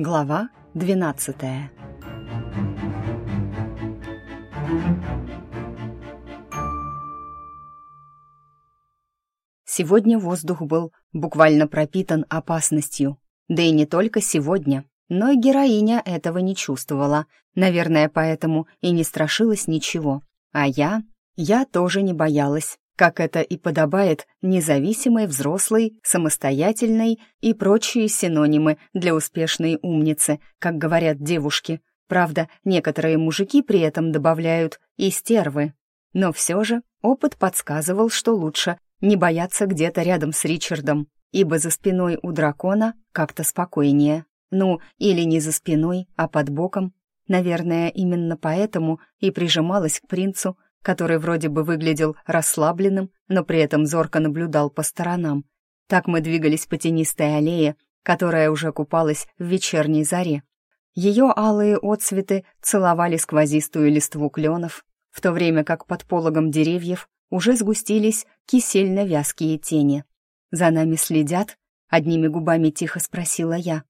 Глава 12 Сегодня воздух был буквально пропитан опасностью. Да и не только сегодня, но и героиня этого не чувствовала. Наверное, поэтому и не страшилась ничего. А я... Я тоже не боялась как это и подобает независимой, взрослой, самостоятельной и прочие синонимы для успешной умницы, как говорят девушки. Правда, некоторые мужики при этом добавляют и стервы. Но все же опыт подсказывал, что лучше не бояться где-то рядом с Ричардом, ибо за спиной у дракона как-то спокойнее. Ну, или не за спиной, а под боком. Наверное, именно поэтому и прижималась к принцу, который вроде бы выглядел расслабленным, но при этом зорко наблюдал по сторонам. Так мы двигались по тенистой аллее, которая уже купалась в вечерней заре. Ее алые отцветы целовали сквозистую листву кленов, в то время как под пологом деревьев уже сгустились кисельно-вязкие тени. «За нами следят?» — одними губами тихо спросила я.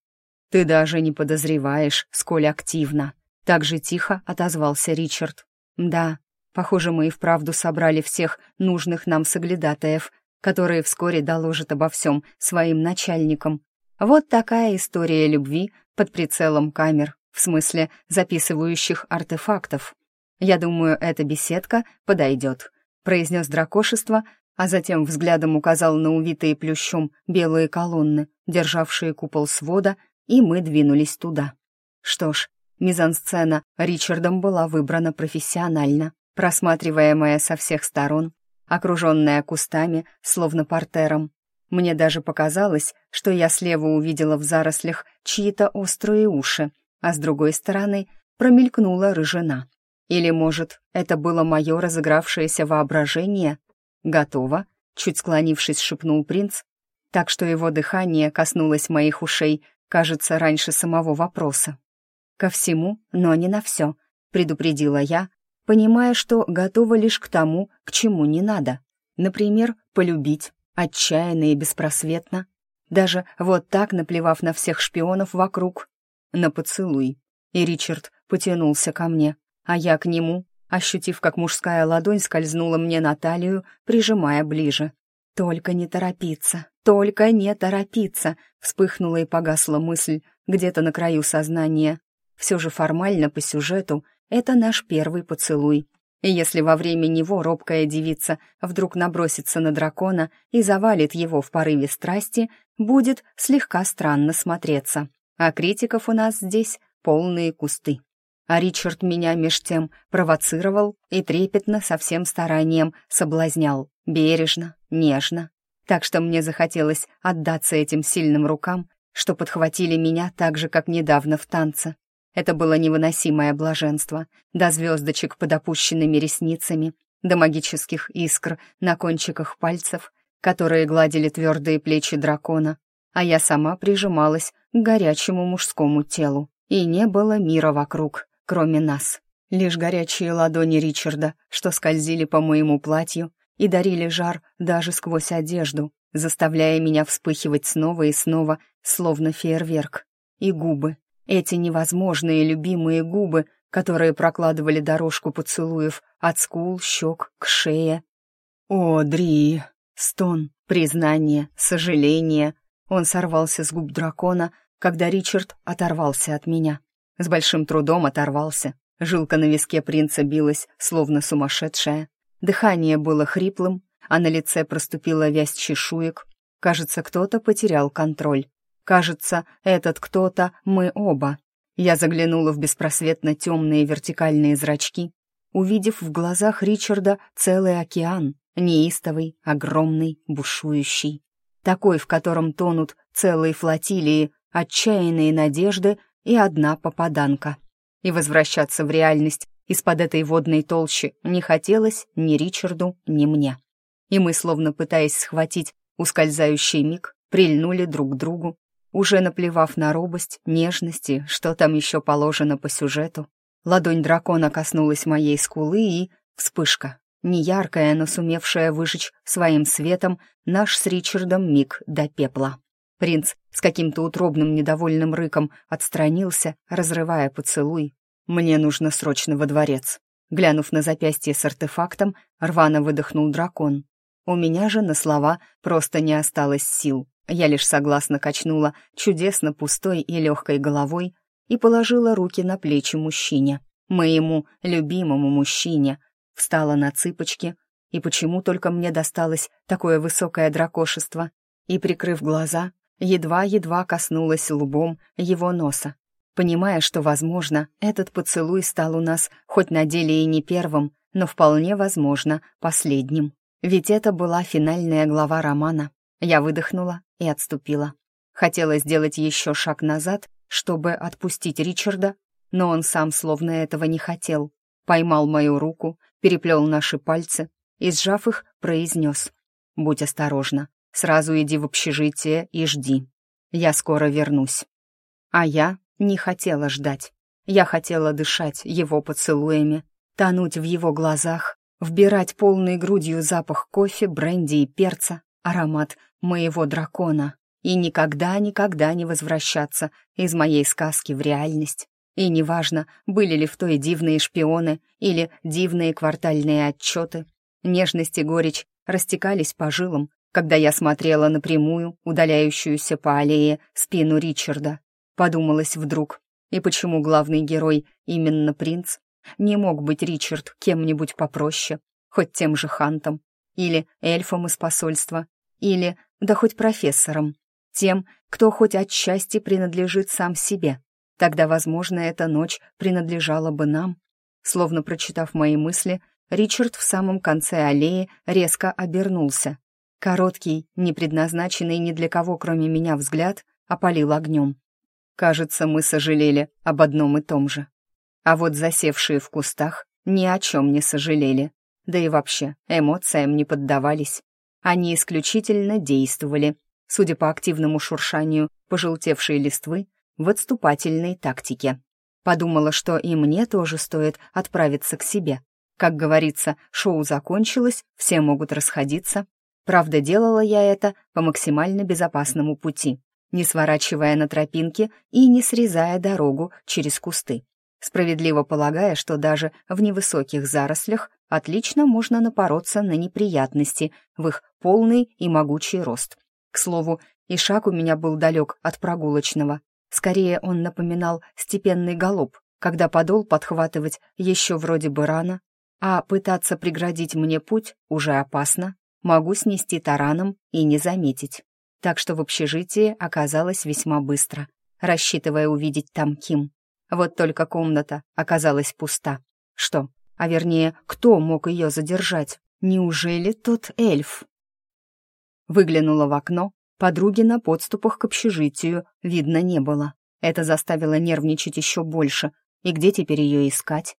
«Ты даже не подозреваешь, сколь активно!» Так же тихо отозвался Ричард. «Да, Похоже, мы и вправду собрали всех нужных нам соглядатаев, которые вскоре доложат обо всем своим начальникам. Вот такая история любви под прицелом камер, в смысле записывающих артефактов. «Я думаю, эта беседка подойдет», — произнес дракошество, а затем взглядом указал на увитые плющом белые колонны, державшие купол свода, и мы двинулись туда. Что ж, мизансцена Ричардом была выбрана профессионально просматриваемая со всех сторон, окруженная кустами, словно портером. Мне даже показалось, что я слева увидела в зарослях чьи-то острые уши, а с другой стороны промелькнула рыжина. Или, может, это было мое разыгравшееся воображение? «Готово», — чуть склонившись, шепнул принц, так что его дыхание коснулось моих ушей, кажется, раньше самого вопроса. «Ко всему, но не на все», — предупредила я, понимая, что готова лишь к тому, к чему не надо. Например, полюбить, отчаянно и беспросветно. Даже вот так, наплевав на всех шпионов вокруг. На поцелуй. И Ричард потянулся ко мне, а я к нему, ощутив, как мужская ладонь скользнула мне на талию, прижимая ближе. «Только не торопиться, только не торопиться!» Вспыхнула и погасла мысль где-то на краю сознания. Все же формально по сюжету это наш первый поцелуй. И если во время него робкая девица вдруг набросится на дракона и завалит его в порыве страсти, будет слегка странно смотреться. А критиков у нас здесь полные кусты. А Ричард меня меж тем провоцировал и трепетно со всем старанием соблазнял, бережно, нежно. Так что мне захотелось отдаться этим сильным рукам, что подхватили меня так же, как недавно в танце. Это было невыносимое блаженство, до звездочек под опущенными ресницами, до магических искр на кончиках пальцев, которые гладили твердые плечи дракона, а я сама прижималась к горячему мужскому телу. И не было мира вокруг, кроме нас. Лишь горячие ладони Ричарда, что скользили по моему платью и дарили жар даже сквозь одежду, заставляя меня вспыхивать снова и снова, словно фейерверк. И губы, эти невозможные любимые губы, которые прокладывали дорожку поцелуев от скул, щек к шее. «О, Дри!» Стон, признание, сожаление. Он сорвался с губ дракона, когда Ричард оторвался от меня. С большим трудом оторвался. Жилка на виске принца билась, словно сумасшедшая. Дыхание было хриплым, а на лице проступила вязь чешуек. Кажется, кто-то потерял контроль. Кажется, этот кто-то мы оба. Я заглянула в беспросветно темные вертикальные зрачки, увидев в глазах Ричарда целый океан, неистовый, огромный, бушующий. Такой, в котором тонут целые флотилии, отчаянные надежды и одна попаданка. И возвращаться в реальность из-под этой водной толщи не хотелось ни Ричарду, ни мне. И мы, словно пытаясь схватить ускользающий миг, прильнули друг к другу, уже наплевав на робость, нежности, что там еще положено по сюжету. Ладонь дракона коснулась моей скулы и... Вспышка. Не яркая, но сумевшая выжечь своим светом наш с Ричардом миг до пепла. Принц с каким-то утробным недовольным рыком отстранился, разрывая поцелуй. «Мне нужно срочно во дворец». Глянув на запястье с артефактом, рвано выдохнул дракон. У меня же на слова просто не осталось сил. Я лишь согласно качнула чудесно пустой и легкой головой и положила руки на плечи мужчине, моему любимому мужчине, встала на цыпочки, и почему только мне досталось такое высокое дракошество, и, прикрыв глаза, едва-едва коснулась лбом его носа, понимая, что, возможно, этот поцелуй стал у нас хоть на деле и не первым, но вполне возможно последним. Ведь это была финальная глава романа. Я выдохнула и отступила. Хотела сделать еще шаг назад, чтобы отпустить Ричарда, но он сам словно этого не хотел. Поймал мою руку, переплел наши пальцы и, сжав их, произнес. «Будь осторожна, сразу иди в общежитие и жди. Я скоро вернусь». А я не хотела ждать. Я хотела дышать его поцелуями, тонуть в его глазах, вбирать полной грудью запах кофе, бренди и перца, аромат моего дракона и никогда-никогда не возвращаться из моей сказки в реальность. И неважно, были ли в той дивные шпионы или дивные квартальные отчеты, нежность и горечь растекались по жилам, когда я смотрела напрямую, удаляющуюся по аллее, спину Ричарда. Подумалось вдруг, и почему главный герой именно принц? Не мог быть Ричард кем-нибудь попроще, хоть тем же Хантом, или эльфом из посольства, или, да хоть профессором, тем, кто хоть отчасти принадлежит сам себе. Тогда, возможно, эта ночь принадлежала бы нам. Словно прочитав мои мысли, Ричард в самом конце аллеи резко обернулся. Короткий, не предназначенный ни для кого, кроме меня, взгляд опалил огнем. Кажется, мы сожалели об одном и том же. А вот засевшие в кустах ни о чем не сожалели. Да и вообще, эмоциям не поддавались. Они исключительно действовали, судя по активному шуршанию пожелтевшей листвы, в отступательной тактике. Подумала, что и мне тоже стоит отправиться к себе. Как говорится, шоу закончилось, все могут расходиться. Правда, делала я это по максимально безопасному пути, не сворачивая на тропинки и не срезая дорогу через кусты. Справедливо полагая, что даже в невысоких зарослях отлично можно напороться на неприятности в их полный и могучий рост. К слову, и шаг у меня был далек от прогулочного. Скорее он напоминал степенный галоп, когда подол подхватывать еще вроде бы рано, а пытаться преградить мне путь уже опасно, могу снести тараном и не заметить. Так что в общежитии оказалось весьма быстро, рассчитывая увидеть там Ким. Вот только комната оказалась пуста. Что, а вернее, кто мог ее задержать? Неужели тот эльф? Выглянула в окно Подруги на подступах к общежитию видно не было. Это заставило нервничать еще больше. И где теперь ее искать?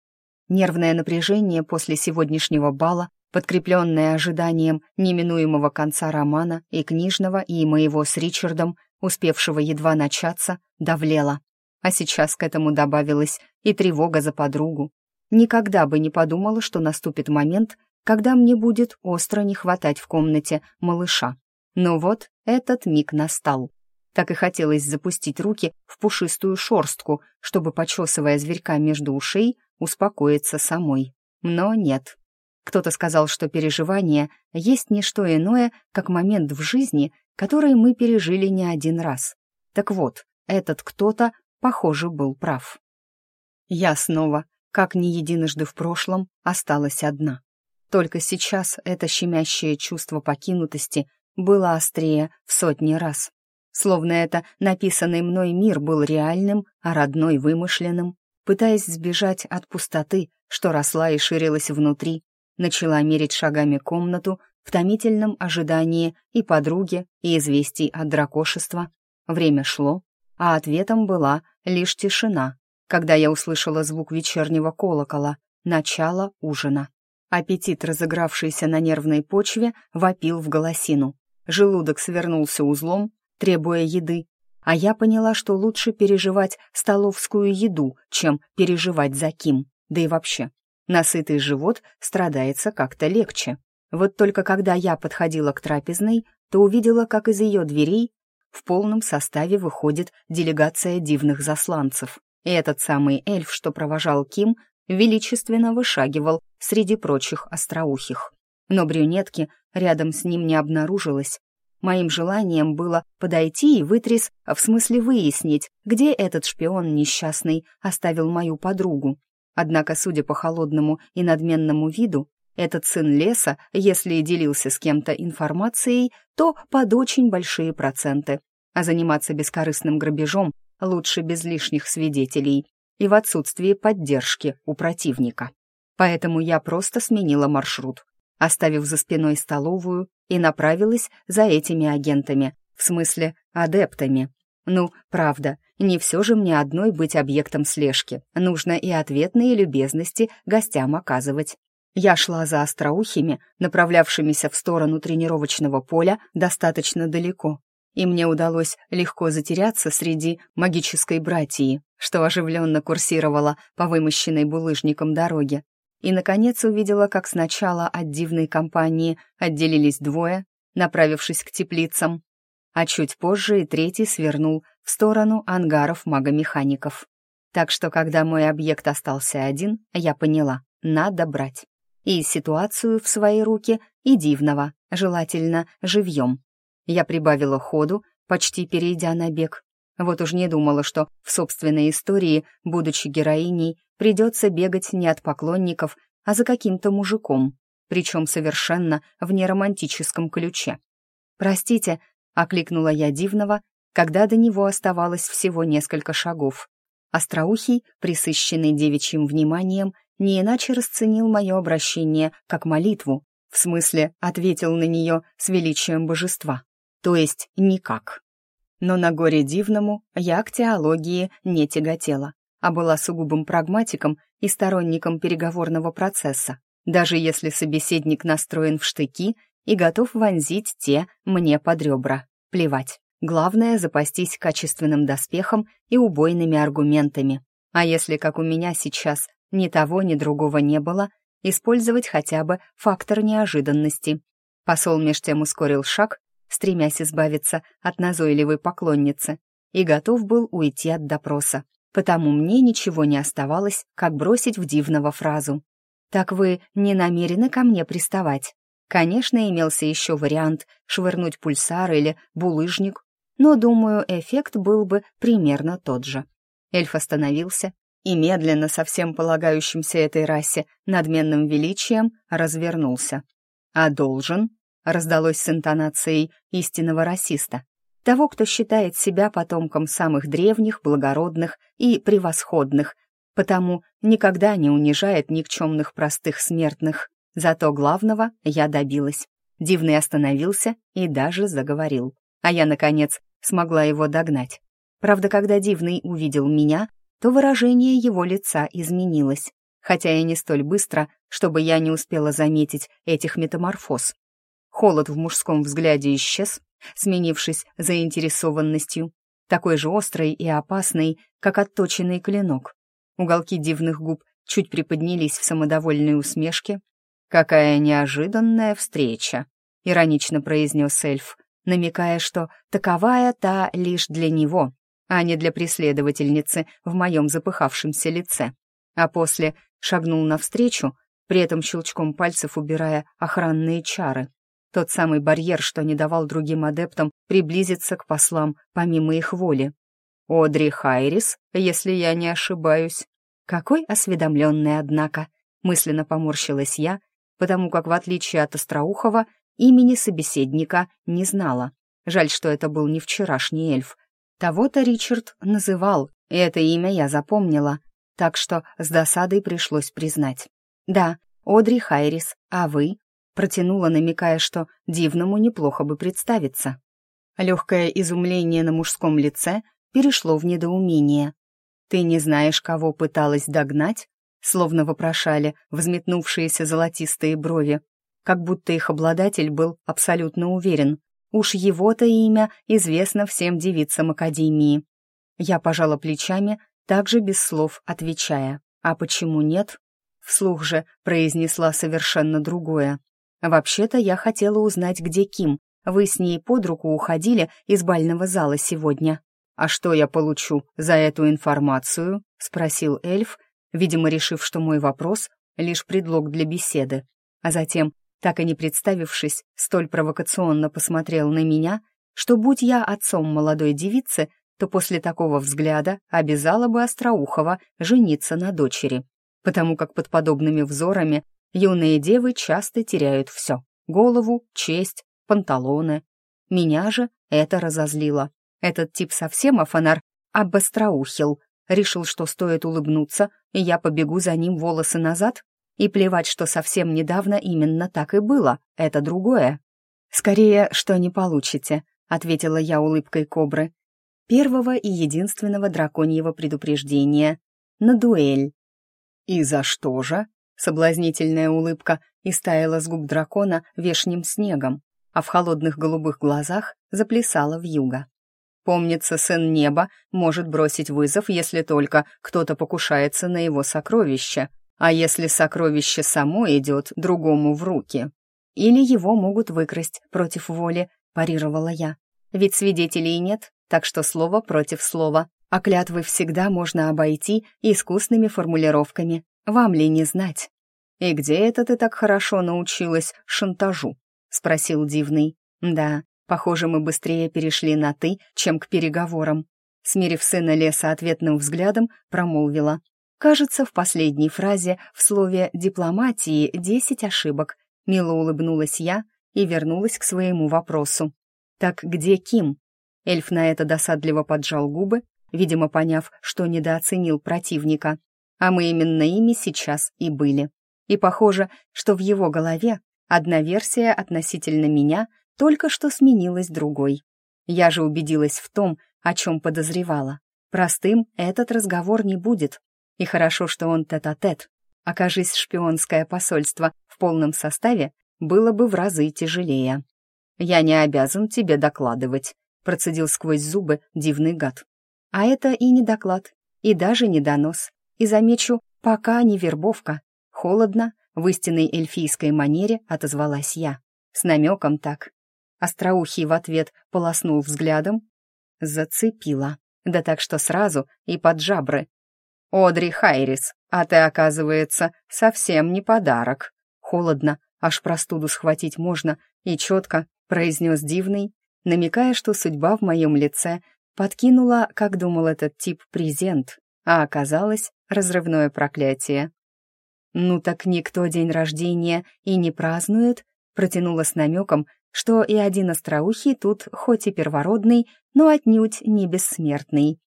Нервное напряжение после сегодняшнего бала, подкрепленное ожиданием неминуемого конца романа и книжного, и моего с Ричардом, успевшего едва начаться, давлело. А сейчас к этому добавилась и тревога за подругу. Никогда бы не подумала, что наступит момент, когда мне будет остро не хватать в комнате малыша. Но вот этот миг настал. Так и хотелось запустить руки в пушистую шорстку, чтобы, почесывая зверька между ушей, успокоиться самой. Но нет. Кто-то сказал, что переживание есть не что иное, как момент в жизни, который мы пережили не один раз. Так вот, этот кто-то, похоже, был прав. Я снова, как не единожды в прошлом, осталась одна. Только сейчас это щемящее чувство покинутости было острее в сотни раз. Словно это написанный мной мир был реальным, а родной вымышленным. Пытаясь сбежать от пустоты, что росла и ширилась внутри, начала мерить шагами комнату в томительном ожидании и подруги, и известий от дракошества. Время шло, а ответом была лишь тишина, когда я услышала звук вечернего колокола, начало ужина. Аппетит, разыгравшийся на нервной почве, вопил в голосину. Желудок свернулся узлом, требуя еды, а я поняла, что лучше переживать столовскую еду, чем переживать за Ким. Да и вообще, насытый живот страдается как-то легче. Вот только когда я подходила к трапезной, то увидела, как из ее дверей в полном составе выходит делегация дивных засланцев. И этот самый эльф, что провожал Ким, величественно вышагивал среди прочих остроухих. Но брюнетки рядом с ним не обнаружилось. Моим желанием было подойти и вытряс, в смысле выяснить, где этот шпион несчастный оставил мою подругу. Однако, судя по холодному и надменному виду, этот сын леса, если и делился с кем-то информацией, то под очень большие проценты. А заниматься бескорыстным грабежом лучше без лишних свидетелей и в отсутствии поддержки у противника. Поэтому я просто сменила маршрут, оставив за спиной столовую и направилась за этими агентами, в смысле адептами. Ну, правда, не все же мне одной быть объектом слежки, нужно и ответные любезности гостям оказывать. Я шла за остроухими, направлявшимися в сторону тренировочного поля достаточно далеко, и мне удалось легко затеряться среди магической братьи, что оживленно курсировала по вымощенной булыжником дороге. И, наконец, увидела, как сначала от дивной компании отделились двое, направившись к теплицам, а чуть позже и третий свернул в сторону ангаров магомехаников. Так что, когда мой объект остался один, я поняла — надо брать. И ситуацию в свои руки, и дивного, желательно живьем. Я прибавила ходу, почти перейдя на бег. Вот уж не думала, что в собственной истории, будучи героиней, придется бегать не от поклонников, а за каким-то мужиком, причем совершенно в неромантическом ключе. «Простите», — окликнула я дивного, когда до него оставалось всего несколько шагов. Остроухий, присыщенный девичьим вниманием, не иначе расценил мое обращение как молитву, в смысле ответил на нее с величием божества то есть никак. Но на горе дивному я к теологии не тяготела, а была сугубым прагматиком и сторонником переговорного процесса, даже если собеседник настроен в штыки и готов вонзить те мне под ребра. Плевать. Главное — запастись качественным доспехом и убойными аргументами. А если, как у меня сейчас, ни того, ни другого не было, использовать хотя бы фактор неожиданности. Посол меж тем ускорил шаг стремясь избавиться от назойливой поклонницы, и готов был уйти от допроса. Потому мне ничего не оставалось, как бросить в дивного фразу. «Так вы не намерены ко мне приставать?» Конечно, имелся еще вариант швырнуть пульсар или булыжник, но, думаю, эффект был бы примерно тот же. Эльф остановился и медленно, со всем полагающимся этой расе надменным величием, развернулся. «А должен?» раздалось с интонацией истинного расиста. Того, кто считает себя потомком самых древних, благородных и превосходных, потому никогда не унижает никчемных простых смертных. Зато главного я добилась. Дивный остановился и даже заговорил. А я, наконец, смогла его догнать. Правда, когда Дивный увидел меня, то выражение его лица изменилось, хотя и не столь быстро, чтобы я не успела заметить этих метаморфоз. Холод в мужском взгляде исчез, сменившись заинтересованностью, такой же острой и опасной, как отточенный клинок. Уголки дивных губ чуть приподнялись в самодовольной усмешке. «Какая неожиданная встреча!» — иронично произнес эльф, намекая, что таковая та лишь для него, а не для преследовательницы в моем запыхавшемся лице. А после шагнул навстречу, при этом щелчком пальцев убирая охранные чары. Тот самый барьер, что не давал другим адептам приблизиться к послам помимо их воли. Одри Хайрис, если я не ошибаюсь. Какой осведомленный, однако, мысленно поморщилась я, потому как, в отличие от Остроухова, имени собеседника не знала. Жаль, что это был не вчерашний эльф. Того-то Ричард называл, и это имя я запомнила, так что с досадой пришлось признать. «Да, Одри Хайрис, а вы?» Протянула, намекая, что дивному неплохо бы представиться. Легкое изумление на мужском лице перешло в недоумение. «Ты не знаешь, кого пыталась догнать?» Словно вопрошали взметнувшиеся золотистые брови, как будто их обладатель был абсолютно уверен. Уж его-то имя известно всем девицам Академии. Я пожала плечами, также без слов отвечая. «А почему нет?» Вслух же произнесла совершенно другое. Вообще-то я хотела узнать, где Ким, вы с ней под руку уходили из бального зала сегодня». «А что я получу за эту информацию?» — спросил эльф, видимо, решив, что мой вопрос — лишь предлог для беседы. А затем, так и не представившись, столь провокационно посмотрел на меня, что, будь я отцом молодой девицы, то после такого взгляда обязала бы Остроухова жениться на дочери, потому как под подобными взорами юные девы часто теряют все — голову, честь, панталоны. Меня же это разозлило. Этот тип совсем афонар обостроухил, решил, что стоит улыбнуться, и я побегу за ним волосы назад, и плевать, что совсем недавно именно так и было, это другое. «Скорее, что не получите», — ответила я улыбкой кобры. Первого и единственного драконьего предупреждения. На дуэль. «И за что же?» Соблазнительная улыбка истаяла с губ дракона вешним снегом, а в холодных голубых глазах заплясала вьюга. Помнится, сын неба может бросить вызов, если только кто-то покушается на его сокровище, а если сокровище само идет другому в руки. Или его могут выкрасть против воли, парировала я. Ведь свидетелей нет, так что слово против слова, а клятвы всегда можно обойти искусными формулировками. Вам ли не знать? «И где это ты так хорошо научилась шантажу?» — спросил Дивный. «Да, Похоже, мы быстрее перешли на «ты», чем к переговорам. Смирив сына леса ответным взглядом, промолвила. Кажется, в последней фразе в слове «дипломатии» десять ошибок. Мило улыбнулась я и вернулась к своему вопросу. «Так где Ким?» Эльф на это досадливо поджал губы, видимо, поняв, что недооценил противника. А мы именно ими сейчас и были. И похоже, что в его голове одна версия относительно меня — только что сменилась другой. Я же убедилась в том, о чем подозревала. Простым этот разговор не будет. И хорошо, что он тет-а-тет. -тет. Окажись шпионское посольство в полном составе, было бы в разы тяжелее. «Я не обязан тебе докладывать», — процедил сквозь зубы дивный гад. А это и не доклад, и даже не донос. И замечу, пока не вербовка. Холодно, в истинной эльфийской манере отозвалась я. С намеком так, Остроухий в ответ полоснул взглядом. Зацепила. Да так что сразу и под жабры. «Одри Хайрис, а ты, оказывается, совсем не подарок». Холодно, аж простуду схватить можно, и четко произнес дивный, намекая, что судьба в моем лице подкинула, как думал этот тип, презент, а оказалось разрывное проклятие. «Ну так никто день рождения и не празднует», протянула с намеком, что и один остроухий тут хоть и первородный, но отнюдь не бессмертный.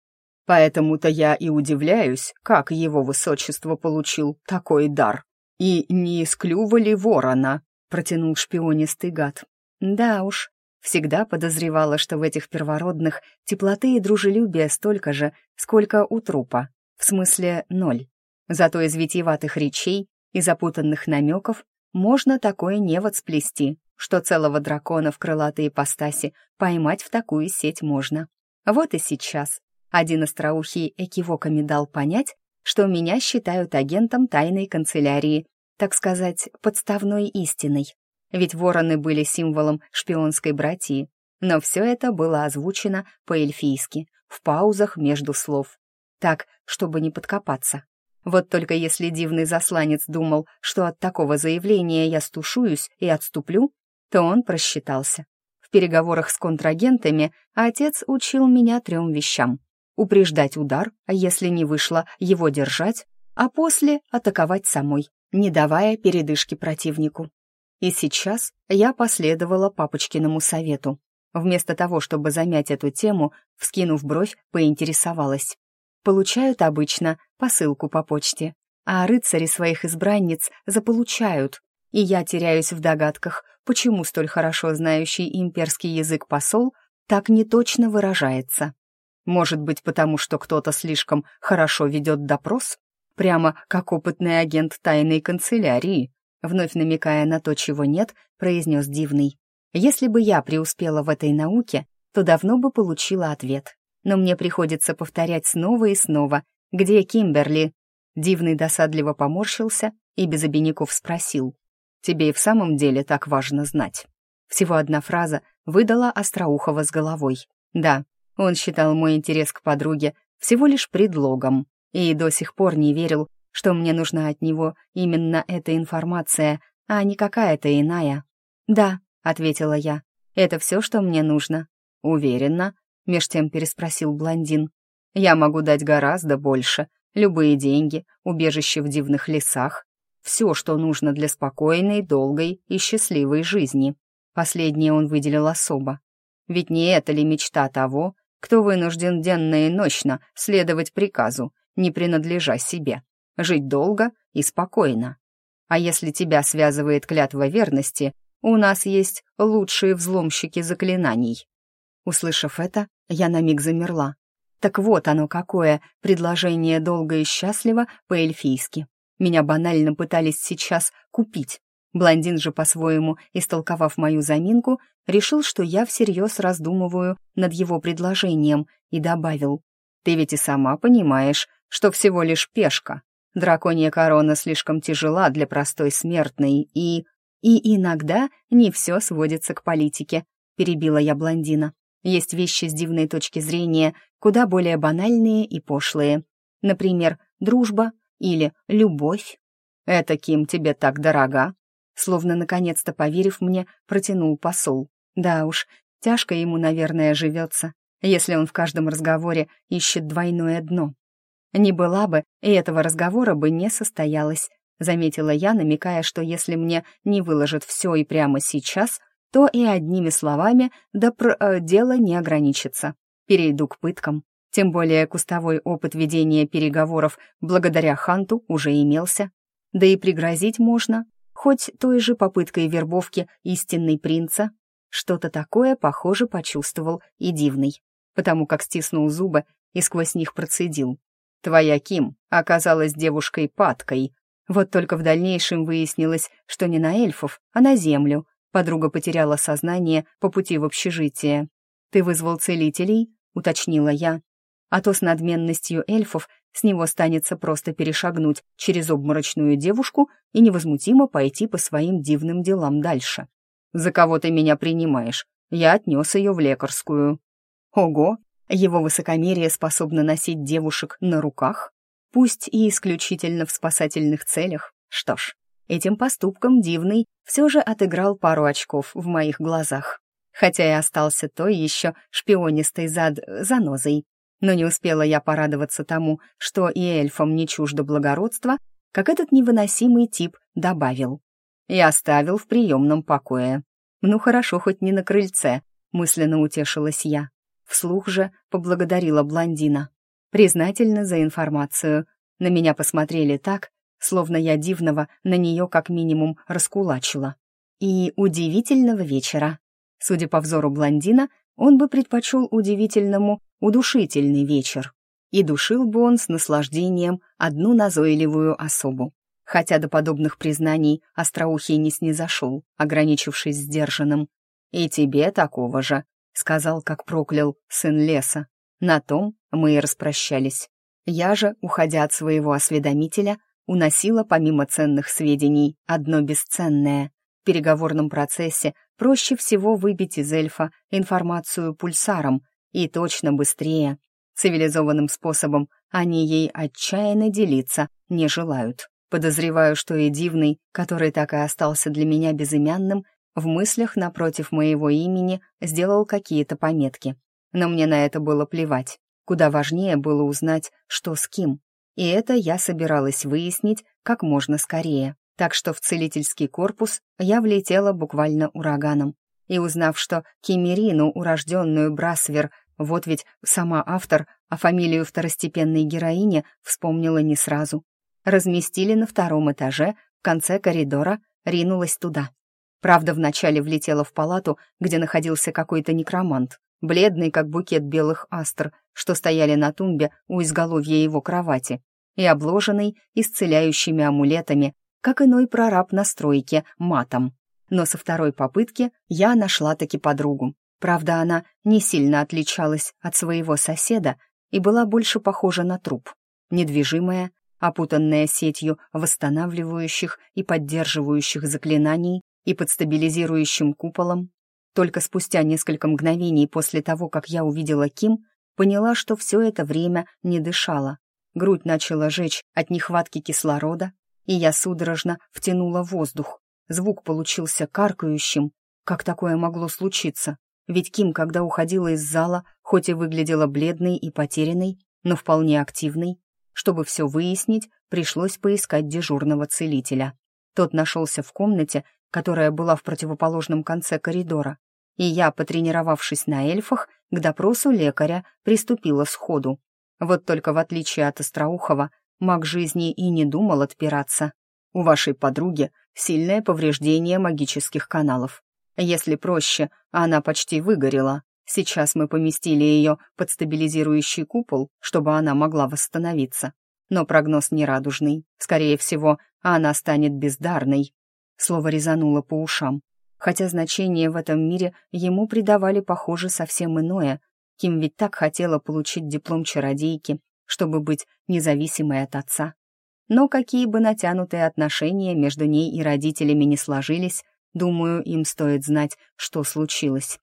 Поэтому-то я и удивляюсь, как его высочество получил такой дар. И не из ли ворона, протянул шпионистый гад. Да уж, всегда подозревала, что в этих первородных теплоты и дружелюбия столько же, сколько у трупа, в смысле ноль. Зато из витиеватых речей и запутанных намеков можно такое невод сплести, что целого дракона в крылатой ипостаси поймать в такую сеть можно. Вот и сейчас один остроухий экивоками дал понять, что меня считают агентом тайной канцелярии, так сказать, подставной истиной. Ведь вороны были символом шпионской братьи, но все это было озвучено по-эльфийски, в паузах между слов. Так, чтобы не подкопаться. Вот только если дивный засланец думал, что от такого заявления я стушуюсь и отступлю, то он просчитался. В переговорах с контрагентами отец учил меня трем вещам. Упреждать удар, а если не вышло, его держать, а после атаковать самой, не давая передышки противнику. И сейчас я последовала папочкиному совету. Вместо того, чтобы замять эту тему, вскинув бровь, поинтересовалась. Получают обычно посылку по почте, а рыцари своих избранниц заполучают, и я теряюсь в догадках, почему столь хорошо знающий имперский язык посол так неточно выражается. Может быть, потому что кто-то слишком хорошо ведет допрос? Прямо как опытный агент тайной канцелярии, вновь намекая на то, чего нет, произнес Дивный. Если бы я преуспела в этой науке, то давно бы получила ответ. Но мне приходится повторять снова и снова. «Где Кимберли?» Дивный досадливо поморщился и без обиняков спросил. Тебе и в самом деле так важно знать. Всего одна фраза, выдала Остроухова с головой. Да, он считал мой интерес к подруге всего лишь предлогом и до сих пор не верил, что мне нужна от него именно эта информация, а не какая-то иная. «Да», — ответила я, — «это все, что мне нужно». «Уверена?» — меж тем переспросил блондин. «Я могу дать гораздо больше. Любые деньги, убежище в дивных лесах, все, что нужно для спокойной, долгой и счастливой жизни». Последнее он выделил особо. Ведь не это ли мечта того, кто вынужден денно и ночно следовать приказу, не принадлежа себе, жить долго и спокойно? А если тебя связывает клятва верности, у нас есть лучшие взломщики заклинаний». Услышав это, я на миг замерла. Так вот оно какое, предложение долго и счастливо по-эльфийски. Меня банально пытались сейчас купить. Блондин же, по-своему, истолковав мою заминку, решил, что я всерьез раздумываю над его предложением и добавил. «Ты ведь и сама понимаешь, что всего лишь пешка. Драконья корона слишком тяжела для простой смертной и...» «И иногда не все сводится к политике», — перебила я блондина. «Есть вещи с дивной точки зрения, куда более банальные и пошлые. Например, дружба или любовь. Это Ким тебе так дорога?» Словно наконец-то поверив мне, протянул посол. Да уж, тяжко ему, наверное, живется, если он в каждом разговоре ищет двойное дно. Не была бы, и этого разговора бы не состоялось, заметила я, намекая, что если мне не выложат все и прямо сейчас, то и одними словами да пр э, дело не ограничится. Перейду к пыткам. Тем более кустовой опыт ведения переговоров благодаря Ханту уже имелся. Да и пригрозить можно, хоть той же попыткой вербовки истинной принца. Что-то такое, похоже, почувствовал и дивный, потому как стиснул зубы и сквозь них процедил. «Твоя Ким оказалась девушкой-падкой», вот только в дальнейшем выяснилось, что не на эльфов, а на землю. Подруга потеряла сознание по пути в общежитие. «Ты вызвал целителей?» — уточнила я. А то с надменностью эльфов с него станется просто перешагнуть через обморочную девушку и невозмутимо пойти по своим дивным делам дальше. «За кого ты меня принимаешь? Я отнес ее в лекарскую». «Ого! Его высокомерие способно носить девушек на руках?» пусть и исключительно в спасательных целях. Что ж, этим поступком Дивный все же отыграл пару очков в моих глазах, хотя и остался той еще шпионистой зад занозой. Но не успела я порадоваться тому, что и эльфам не чуждо благородство, как этот невыносимый тип добавил. И оставил в приемном покое. Ну хорошо, хоть не на крыльце, мысленно утешилась я. Вслух же поблагодарила блондина признательна за информацию. На меня посмотрели так, словно я дивного на нее как минимум раскулачила. И удивительного вечера. Судя по взору блондина, он бы предпочел удивительному удушительный вечер. И душил бы он с наслаждением одну назойливую особу. Хотя до подобных признаний Остроухий не снизошел, ограничившись сдержанным. «И тебе такого же», — сказал, как проклял сын леса. На том мы и распрощались. Я же, уходя от своего осведомителя, уносила помимо ценных сведений одно бесценное. В переговорном процессе проще всего выбить из эльфа информацию пульсаром и точно быстрее. Цивилизованным способом они ей отчаянно делиться не желают. Подозреваю, что и Дивный, который так и остался для меня безымянным, в мыслях напротив моего имени сделал какие-то пометки но мне на это было плевать. Куда важнее было узнать, что с кем. И это я собиралась выяснить как можно скорее. Так что в целительский корпус я влетела буквально ураганом. И узнав, что Кемерину, урожденную Брасвер, вот ведь сама автор, а фамилию второстепенной героини вспомнила не сразу. Разместили на втором этаже, в конце коридора, ринулась туда. Правда, вначале влетела в палату, где находился какой-то некромант, бледный, как букет белых астр, что стояли на тумбе у изголовья его кровати, и обложенный исцеляющими амулетами, как иной прораб на стройке, матом. Но со второй попытки я нашла таки подругу. Правда, она не сильно отличалась от своего соседа и была больше похожа на труп. Недвижимая, опутанная сетью восстанавливающих и поддерживающих заклинаний и под стабилизирующим куполом, Только спустя несколько мгновений после того, как я увидела Ким, поняла, что все это время не дышала. Грудь начала жечь от нехватки кислорода, и я судорожно втянула воздух. Звук получился каркающим. Как такое могло случиться? Ведь Ким, когда уходила из зала, хоть и выглядела бледной и потерянной, но вполне активной, чтобы все выяснить, пришлось поискать дежурного целителя. Тот нашелся в комнате, которая была в противоположном конце коридора, и я, потренировавшись на эльфах, к допросу лекаря приступила сходу. Вот только в отличие от Остроухова, маг жизни и не думал отпираться. У вашей подруги сильное повреждение магических каналов. Если проще, она почти выгорела. Сейчас мы поместили ее под стабилизирующий купол, чтобы она могла восстановиться. Но прогноз нерадужный. Скорее всего, она станет бездарной. Слово резануло по ушам. Хотя значение в этом мире ему придавали, похоже, совсем иное. Ким ведь так хотела получить диплом чародейки, чтобы быть независимой от отца. Но какие бы натянутые отношения между ней и родителями не сложились, думаю, им стоит знать, что случилось.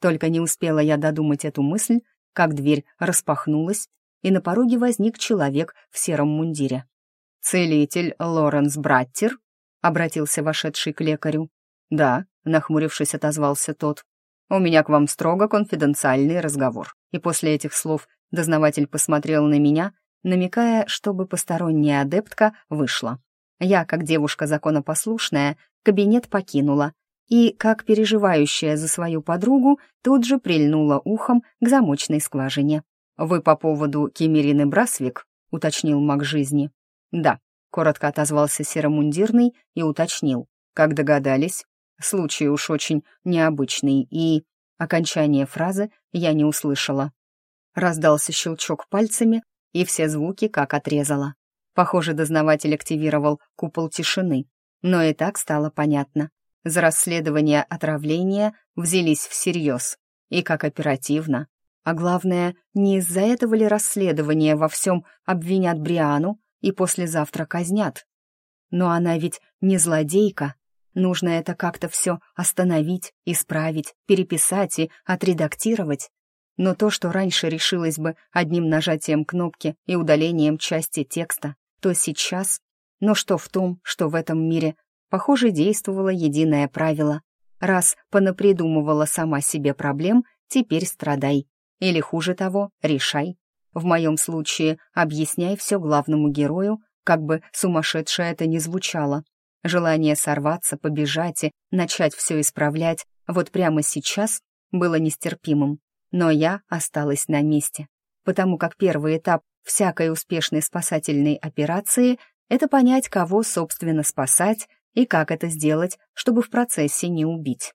Только не успела я додумать эту мысль, как дверь распахнулась, и на пороге возник человек в сером мундире. «Целитель Лоренс Браттер?» — обратился вошедший к лекарю. «Да», — нахмурившись, отозвался тот. «У меня к вам строго конфиденциальный разговор». И после этих слов дознаватель посмотрел на меня, намекая, чтобы посторонняя адептка вышла. Я, как девушка законопослушная, кабинет покинула, и, как переживающая за свою подругу, тут же прильнула ухом к замочной скважине. «Вы по поводу Кемерины Брасвик?» — уточнил маг жизни. «Да», — коротко отозвался серомундирный и уточнил. «Как догадались? Случай уж очень необычный, и...» Окончание фразы я не услышала. Раздался щелчок пальцами, и все звуки как отрезало. Похоже, дознаватель активировал купол тишины. Но и так стало понятно. За расследование отравления взялись всерьез. И как оперативно. А главное, не из-за этого ли расследования во всем обвинят Бриану и послезавтра казнят? Но она ведь не злодейка. Нужно это как-то все остановить, исправить, переписать и отредактировать. Но то, что раньше решилось бы одним нажатием кнопки и удалением части текста, то сейчас... Но что в том, что в этом мире, похоже, действовало единое правило. Раз понапридумывала сама себе проблем, теперь страдай. Или хуже того, решай. В моем случае объясняй все главному герою, как бы сумасшедше это ни звучало. Желание сорваться, побежать и начать все исправлять вот прямо сейчас было нестерпимым. Но я осталась на месте, потому как первый этап всякой успешной спасательной операции — это понять, кого, собственно, спасать и как это сделать, чтобы в процессе не убить.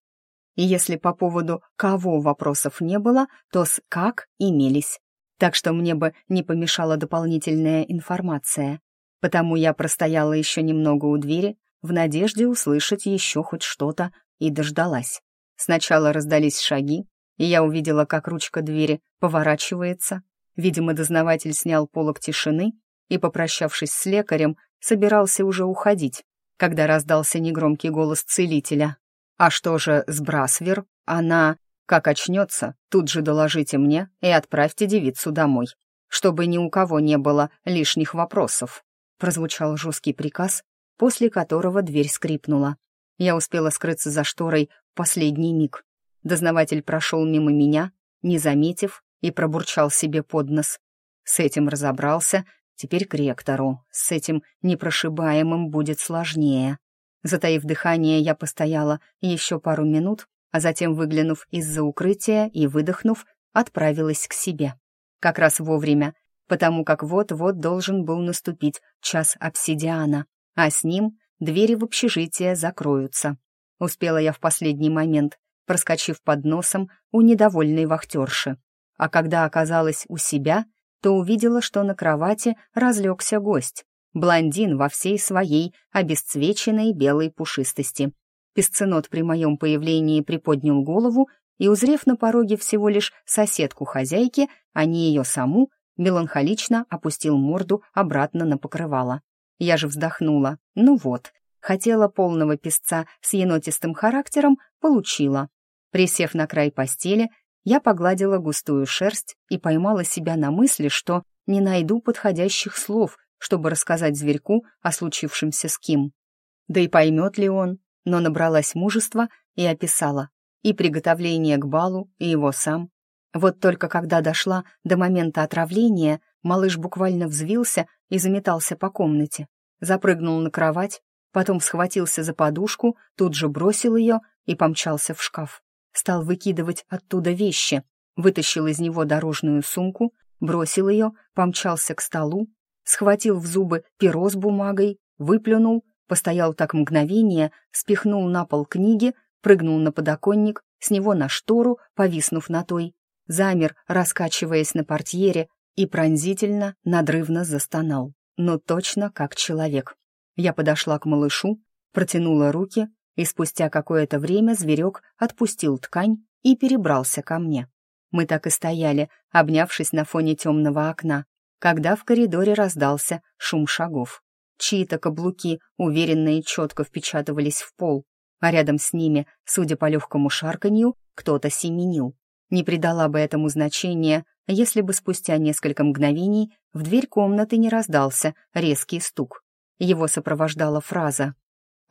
И если по поводу «кого» вопросов не было, то с «как» имелись. Так что мне бы не помешала дополнительная информация. Потому я простояла еще немного у двери, в надежде услышать еще хоть что-то, и дождалась. Сначала раздались шаги, и я увидела, как ручка двери поворачивается. Видимо, дознаватель снял полок тишины и, попрощавшись с лекарем, собирался уже уходить, когда раздался негромкий голос целителя. А что же с Брасвер? Она, как очнется, тут же доложите мне и отправьте девицу домой, чтобы ни у кого не было лишних вопросов. Прозвучал жесткий приказ, после которого дверь скрипнула. Я успела скрыться за шторой в последний миг. Дознаватель прошел мимо меня, не заметив, и пробурчал себе под нос. С этим разобрался, теперь к ректору. С этим непрошибаемым будет сложнее. Затаив дыхание, я постояла еще пару минут, а затем, выглянув из-за укрытия и выдохнув, отправилась к себе. Как раз вовремя, потому как вот-вот должен был наступить час обсидиана, а с ним двери в общежитие закроются. Успела я в последний момент, проскочив под носом у недовольной вахтерши. А когда оказалась у себя, то увидела, что на кровати разлегся гость блондин во всей своей обесцвеченной белой пушистости. Песценот при моем появлении приподнял голову и, узрев на пороге всего лишь соседку хозяйки, а не ее саму, меланхолично опустил морду обратно на покрывало. Я же вздохнула. Ну вот, хотела полного песца с енотистым характером, получила. Присев на край постели, я погладила густую шерсть и поймала себя на мысли, что не найду подходящих слов, чтобы рассказать зверьку о случившемся с Ким. Да и поймет ли он, но набралась мужества и описала и приготовление к балу, и его сам. Вот только когда дошла до момента отравления, малыш буквально взвился и заметался по комнате. Запрыгнул на кровать, потом схватился за подушку, тут же бросил ее и помчался в шкаф. Стал выкидывать оттуда вещи, вытащил из него дорожную сумку, бросил ее, помчался к столу, схватил в зубы перо с бумагой, выплюнул, постоял так мгновение, спихнул на пол книги, прыгнул на подоконник, с него на штору, повиснув на той, замер, раскачиваясь на портьере, и пронзительно, надрывно застонал. Но точно как человек. Я подошла к малышу, протянула руки, и спустя какое-то время зверек отпустил ткань и перебрался ко мне. Мы так и стояли, обнявшись на фоне темного окна, когда в коридоре раздался шум шагов. Чьи-то каблуки уверенно и четко впечатывались в пол, а рядом с ними, судя по легкому шарканью, кто-то семенил. Не придала бы этому значения, если бы спустя несколько мгновений в дверь комнаты не раздался резкий стук. Его сопровождала фраза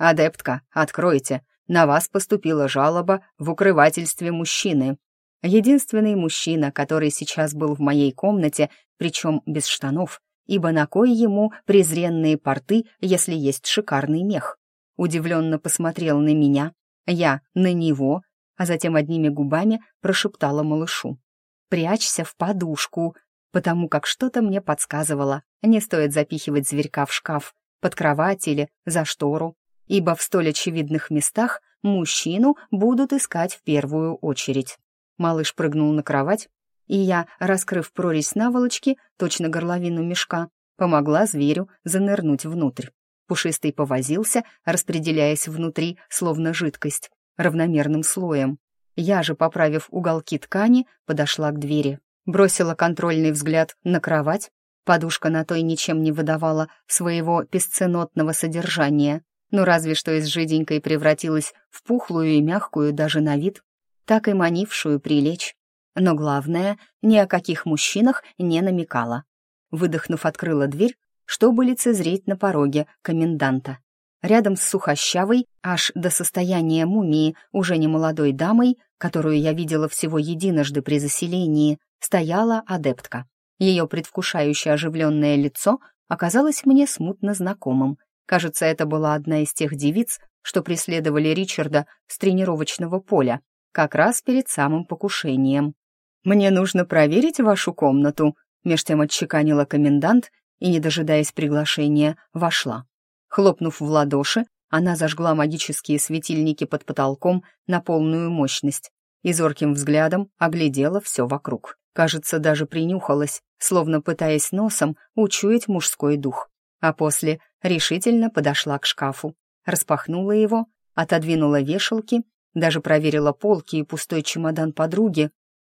«Адептка, откройте, на вас поступила жалоба в укрывательстве мужчины». Единственный мужчина, который сейчас был в моей комнате, причем без штанов, ибо на кой ему презренные порты, если есть шикарный мех? Удивленно посмотрел на меня, я на него, а затем одними губами прошептала малышу. «Прячься в подушку», потому как что-то мне подсказывало, не стоит запихивать зверька в шкаф, под кровать или за штору, ибо в столь очевидных местах мужчину будут искать в первую очередь. Малыш прыгнул на кровать, и я, раскрыв прорезь наволочки, точно горловину мешка, помогла зверю занырнуть внутрь. Пушистый повозился, распределяясь внутри, словно жидкость, равномерным слоем. Я же, поправив уголки ткани, подошла к двери. Бросила контрольный взгляд на кровать. Подушка на той ничем не выдавала своего песценотного содержания, но разве что из жиденькой превратилась в пухлую и мягкую даже на вид, так и манившую прилечь. Но главное, ни о каких мужчинах не намекала. Выдохнув, открыла дверь, чтобы лицезреть на пороге коменданта. Рядом с сухощавой, аж до состояния мумии, уже не молодой дамой, которую я видела всего единожды при заселении, стояла адептка. Ее предвкушающее оживленное лицо оказалось мне смутно знакомым. Кажется, это была одна из тех девиц, что преследовали Ричарда с тренировочного поля, как раз перед самым покушением. «Мне нужно проверить вашу комнату», — меж тем отчеканила комендант и, не дожидаясь приглашения, вошла. Хлопнув в ладоши, она зажгла магические светильники под потолком на полную мощность и зорким взглядом оглядела все вокруг. Кажется, даже принюхалась, словно пытаясь носом учуять мужской дух. А после решительно подошла к шкафу, распахнула его, отодвинула вешалки, даже проверила полки и пустой чемодан подруги,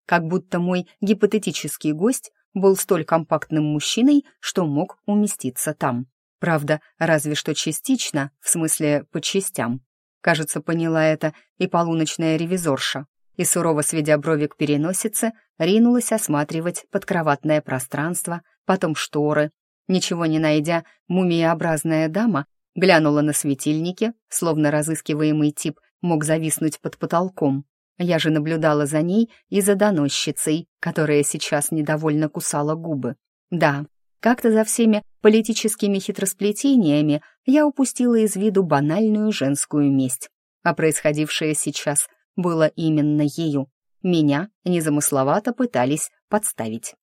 как будто мой гипотетический гость был столь компактным мужчиной, что мог уместиться там. Правда, разве что частично, в смысле по частям. Кажется, поняла это и полуночная ревизорша, и, сурово сведя брови к переносице, ринулась осматривать подкроватное пространство, потом шторы. Ничего не найдя, мумиеобразная дама глянула на светильники, словно разыскиваемый тип мог зависнуть под потолком, я же наблюдала за ней и за доносчицей, которая сейчас недовольно кусала губы. Да, как-то за всеми политическими хитросплетениями я упустила из виду банальную женскую месть. А происходившее сейчас было именно ею. Меня незамысловато пытались подставить.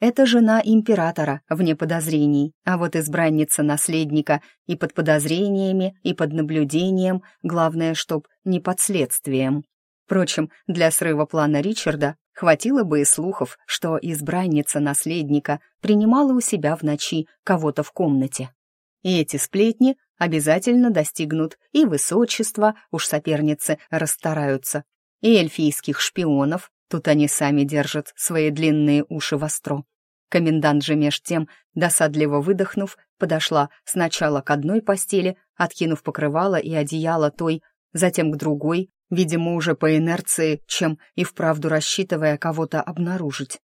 Это жена императора, вне подозрений, а вот избранница наследника и под подозрениями, и под наблюдением, главное, чтоб не под следствием. Впрочем, для срыва плана Ричарда хватило бы и слухов, что избранница наследника принимала у себя в ночи кого-то в комнате. И эти сплетни обязательно достигнут и высочества, уж соперницы расстараются, и эльфийских шпионов, тут они сами держат свои длинные уши востро. Комендант же меж тем, досадливо выдохнув, подошла сначала к одной постели, откинув покрывало и одеяло той, затем к другой, видимо, уже по инерции, чем и вправду рассчитывая кого-то обнаружить.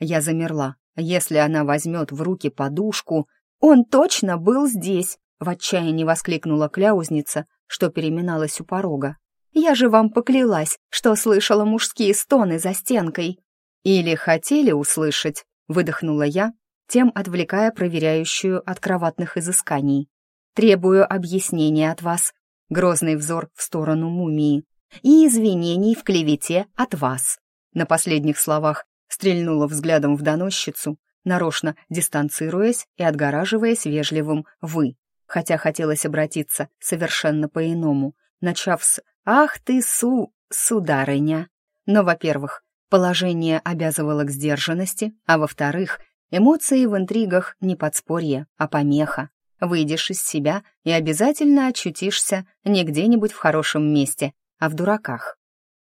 Я замерла. Если она возьмет в руки подушку... «Он точно был здесь!» — в отчаянии воскликнула кляузница, что переминалась у порога. «Я же вам поклялась, что слышала мужские стоны за стенкой!» «Или хотели услышать?» — выдохнула я, тем отвлекая проверяющую от кроватных изысканий. «Требую объяснения от вас», — грозный взор в сторону мумии, «и извинений в клевете от вас». На последних словах стрельнула взглядом в доносчицу, нарочно дистанцируясь и отгораживаясь вежливым «вы», хотя хотелось обратиться совершенно по-иному, начав с «Ах ты, су, сударыня!». Но, во-первых, положение обязывало к сдержанности, а во-вторых, эмоции в интригах не подспорье, а помеха. Выйдешь из себя и обязательно очутишься не где-нибудь в хорошем месте, а в дураках.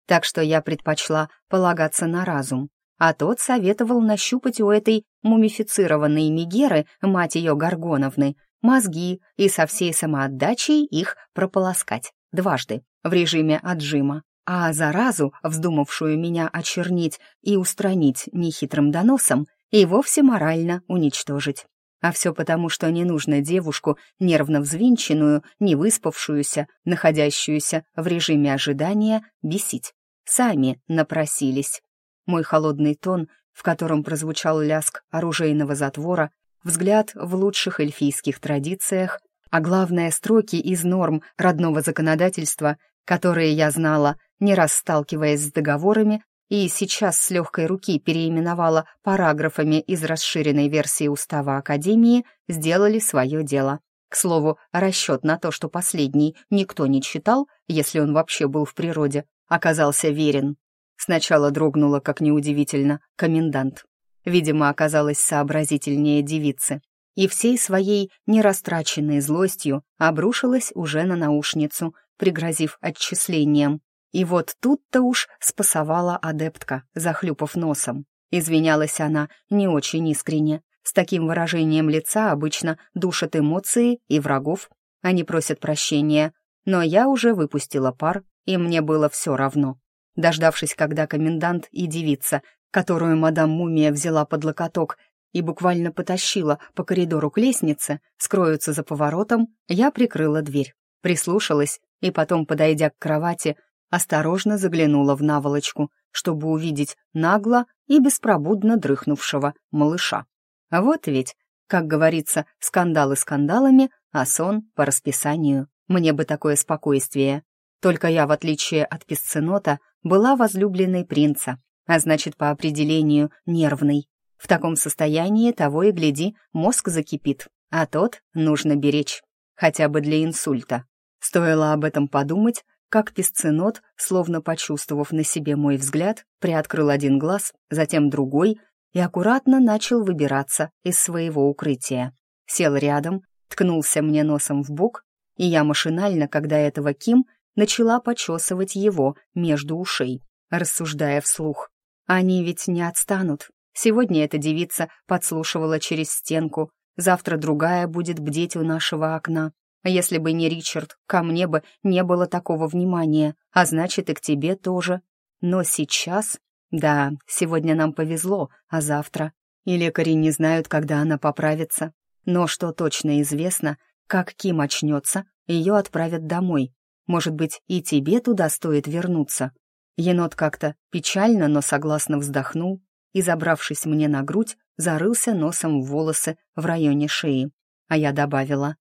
Так что я предпочла полагаться на разум, а тот советовал нащупать у этой мумифицированной Мегеры, мать ее Горгоновны, мозги и со всей самоотдачей их прополоскать дважды в режиме отжима, а заразу, вздумавшую меня очернить и устранить нехитрым доносом, и вовсе морально уничтожить. А все потому, что не нужно девушку, нервно взвинченную, не выспавшуюся, находящуюся в режиме ожидания, бесить. Сами напросились. Мой холодный тон, в котором прозвучал ляск оружейного затвора, взгляд в лучших эльфийских традициях, а главное строки из норм родного законодательства, которые я знала, не раз сталкиваясь с договорами, и сейчас с легкой руки переименовала параграфами из расширенной версии устава Академии, сделали свое дело. К слову, расчет на то, что последний никто не читал, если он вообще был в природе, оказался верен. Сначала дрогнула, как неудивительно, комендант. Видимо, оказалась сообразительнее девицы. И всей своей нерастраченной злостью обрушилась уже на наушницу, пригрозив отчислением. И вот тут-то уж спасовала адептка, захлюпав носом. Извинялась она не очень искренне. С таким выражением лица обычно душат эмоции и врагов. Они просят прощения. Но я уже выпустила пар, и мне было все равно. Дождавшись, когда комендант и девица, которую мадам Мумия взяла под локоток и буквально потащила по коридору к лестнице, скроются за поворотом, я прикрыла дверь, прислушалась и потом, подойдя к кровати, осторожно заглянула в наволочку, чтобы увидеть нагло и беспробудно дрыхнувшего малыша. Вот ведь, как говорится, скандалы скандалами, а сон по расписанию. Мне бы такое спокойствие. Только я, в отличие от песценота, была возлюбленной принца, а значит, по определению, нервной. В таком состоянии, того и гляди, мозг закипит, а тот нужно беречь, хотя бы для инсульта. Стоило об этом подумать, как песценот, словно почувствовав на себе мой взгляд, приоткрыл один глаз, затем другой и аккуратно начал выбираться из своего укрытия. Сел рядом, ткнулся мне носом в бок, и я машинально, когда этого Ким начала почесывать его между ушей, рассуждая вслух. Они ведь не отстанут. Сегодня эта девица подслушивала через стенку, завтра другая будет бдеть у нашего окна. Если бы не Ричард, ко мне бы не было такого внимания, а значит и к тебе тоже. Но сейчас... Да, сегодня нам повезло, а завтра... И лекари не знают, когда она поправится. Но что точно известно, как Ким очнется, ее отправят домой, может быть, и тебе туда стоит вернуться?» Енот как-то печально, но согласно вздохнул и, забравшись мне на грудь, зарылся носом в волосы в районе шеи. А я добавила,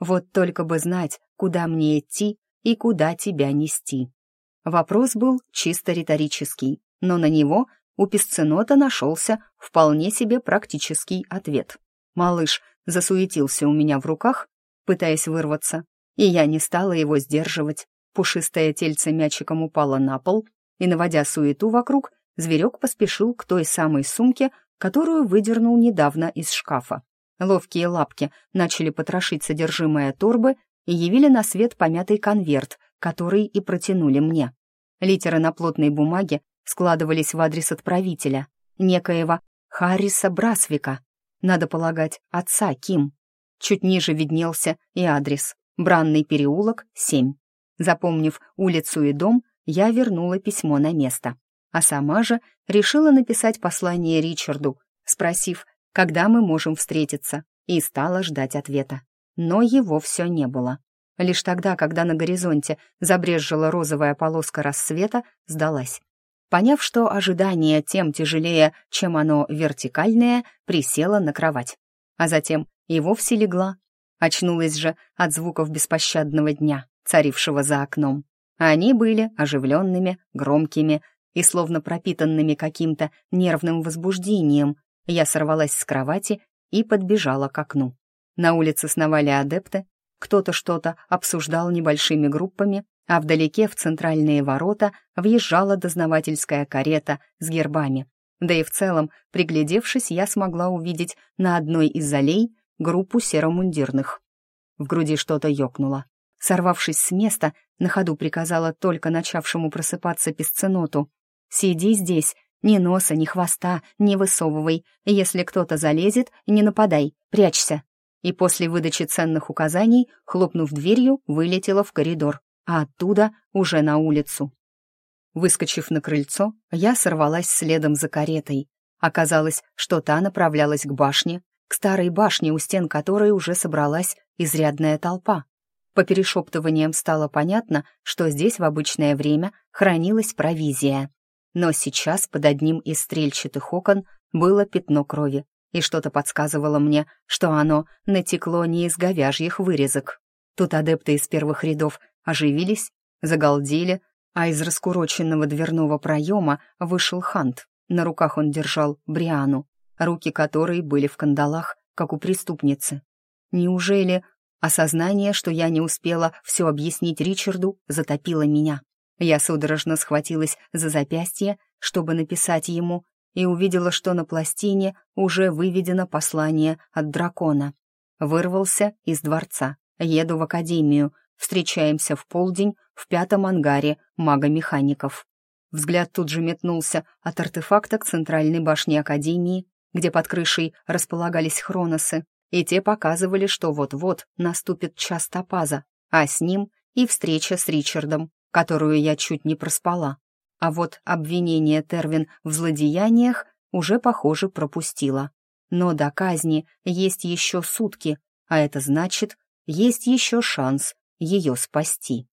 «Вот только бы знать, куда мне идти и куда тебя нести». Вопрос был чисто риторический, но на него у песценота нашелся вполне себе практический ответ. Малыш засуетился у меня в руках, пытаясь вырваться, и я не стала его сдерживать. Пушистое тельце мячиком упало на пол, и, наводя суету вокруг, зверек поспешил к той самой сумке, которую выдернул недавно из шкафа. Ловкие лапки начали потрошить содержимое торбы и явили на свет помятый конверт, который и протянули мне. Литеры на плотной бумаге складывались в адрес отправителя, некоего Харриса Брасвика, надо полагать, отца Ким. Чуть ниже виднелся и адрес Бранный переулок, 7. Запомнив улицу и дом, я вернула письмо на место, а сама же решила написать послание Ричарду, спросив, когда мы можем встретиться, и стала ждать ответа. Но его все не было. Лишь тогда, когда на горизонте забрезжила розовая полоска рассвета, сдалась. Поняв, что ожидание тем тяжелее, чем оно вертикальное, присела на кровать. А затем и вовсе легла. Очнулась же от звуков беспощадного дня, царившего за окном. Они были оживленными, громкими и словно пропитанными каким-то нервным возбуждением. Я сорвалась с кровати и подбежала к окну. На улице сновали адепты, кто-то что-то обсуждал небольшими группами, а вдалеке в центральные ворота въезжала дознавательская карета с гербами. Да и в целом, приглядевшись, я смогла увидеть на одной из аллей группу серомундирных. В груди что-то ёкнуло. Сорвавшись с места, на ходу приказала только начавшему просыпаться песценоту. «Сиди здесь, ни носа, ни хвоста, не высовывай. Если кто-то залезет, не нападай, прячься» и после выдачи ценных указаний, хлопнув дверью, вылетела в коридор, а оттуда уже на улицу. Выскочив на крыльцо, я сорвалась следом за каретой. Оказалось, что та направлялась к башне, к старой башне, у стен которой уже собралась изрядная толпа. По перешептываниям стало понятно, что здесь в обычное время хранилась провизия. Но сейчас под одним из стрельчатых окон было пятно крови, и что-то подсказывало мне, что оно натекло не из говяжьих вырезок. Тут адепты из первых рядов оживились, загалдели, а из раскуроченного дверного проема вышел Хант. На руках он держал Бриану, руки которой были в кандалах, как у преступницы. Неужели осознание, что я не успела все объяснить Ричарду, затопило меня? Я судорожно схватилась за запястье, чтобы написать ему, и увидела, что на пластине уже выведено послание от дракона. Вырвался из дворца. Еду в академию. Встречаемся в полдень в пятом ангаре мага-механиков. Взгляд тут же метнулся от артефакта к центральной башне Академии, где под крышей располагались хроносы, и те показывали, что вот-вот наступит час топаза, а с ним и встреча с Ричардом, которую я чуть не проспала. А вот обвинение Тервин в злодеяниях уже, похоже, пропустила. Но до казни есть еще сутки, а это значит, есть еще шанс ее спасти.